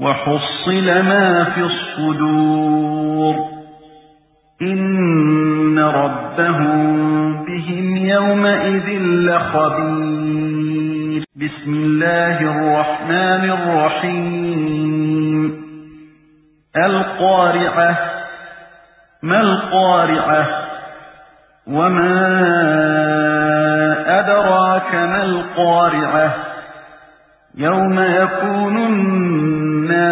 وحصل ما في الصدور. إن ربهم بهم يومئذ لخبير. بسم الله الرحمن الرحيم. القارعة. ما القارعة؟ وما أدراك ما القارعة؟ يوم يكون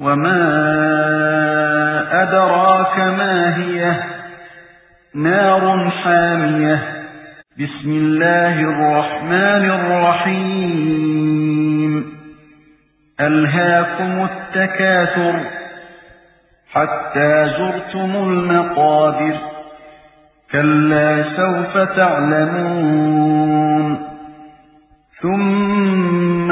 وما أدراك ما هي نار حامية بسم الله الرحمن الرحيم ألهاكم التكاثر حتى زرتم المقابر كلا سوف تعلمون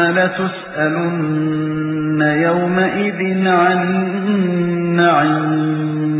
لتسألن يومئذ عن النعيم.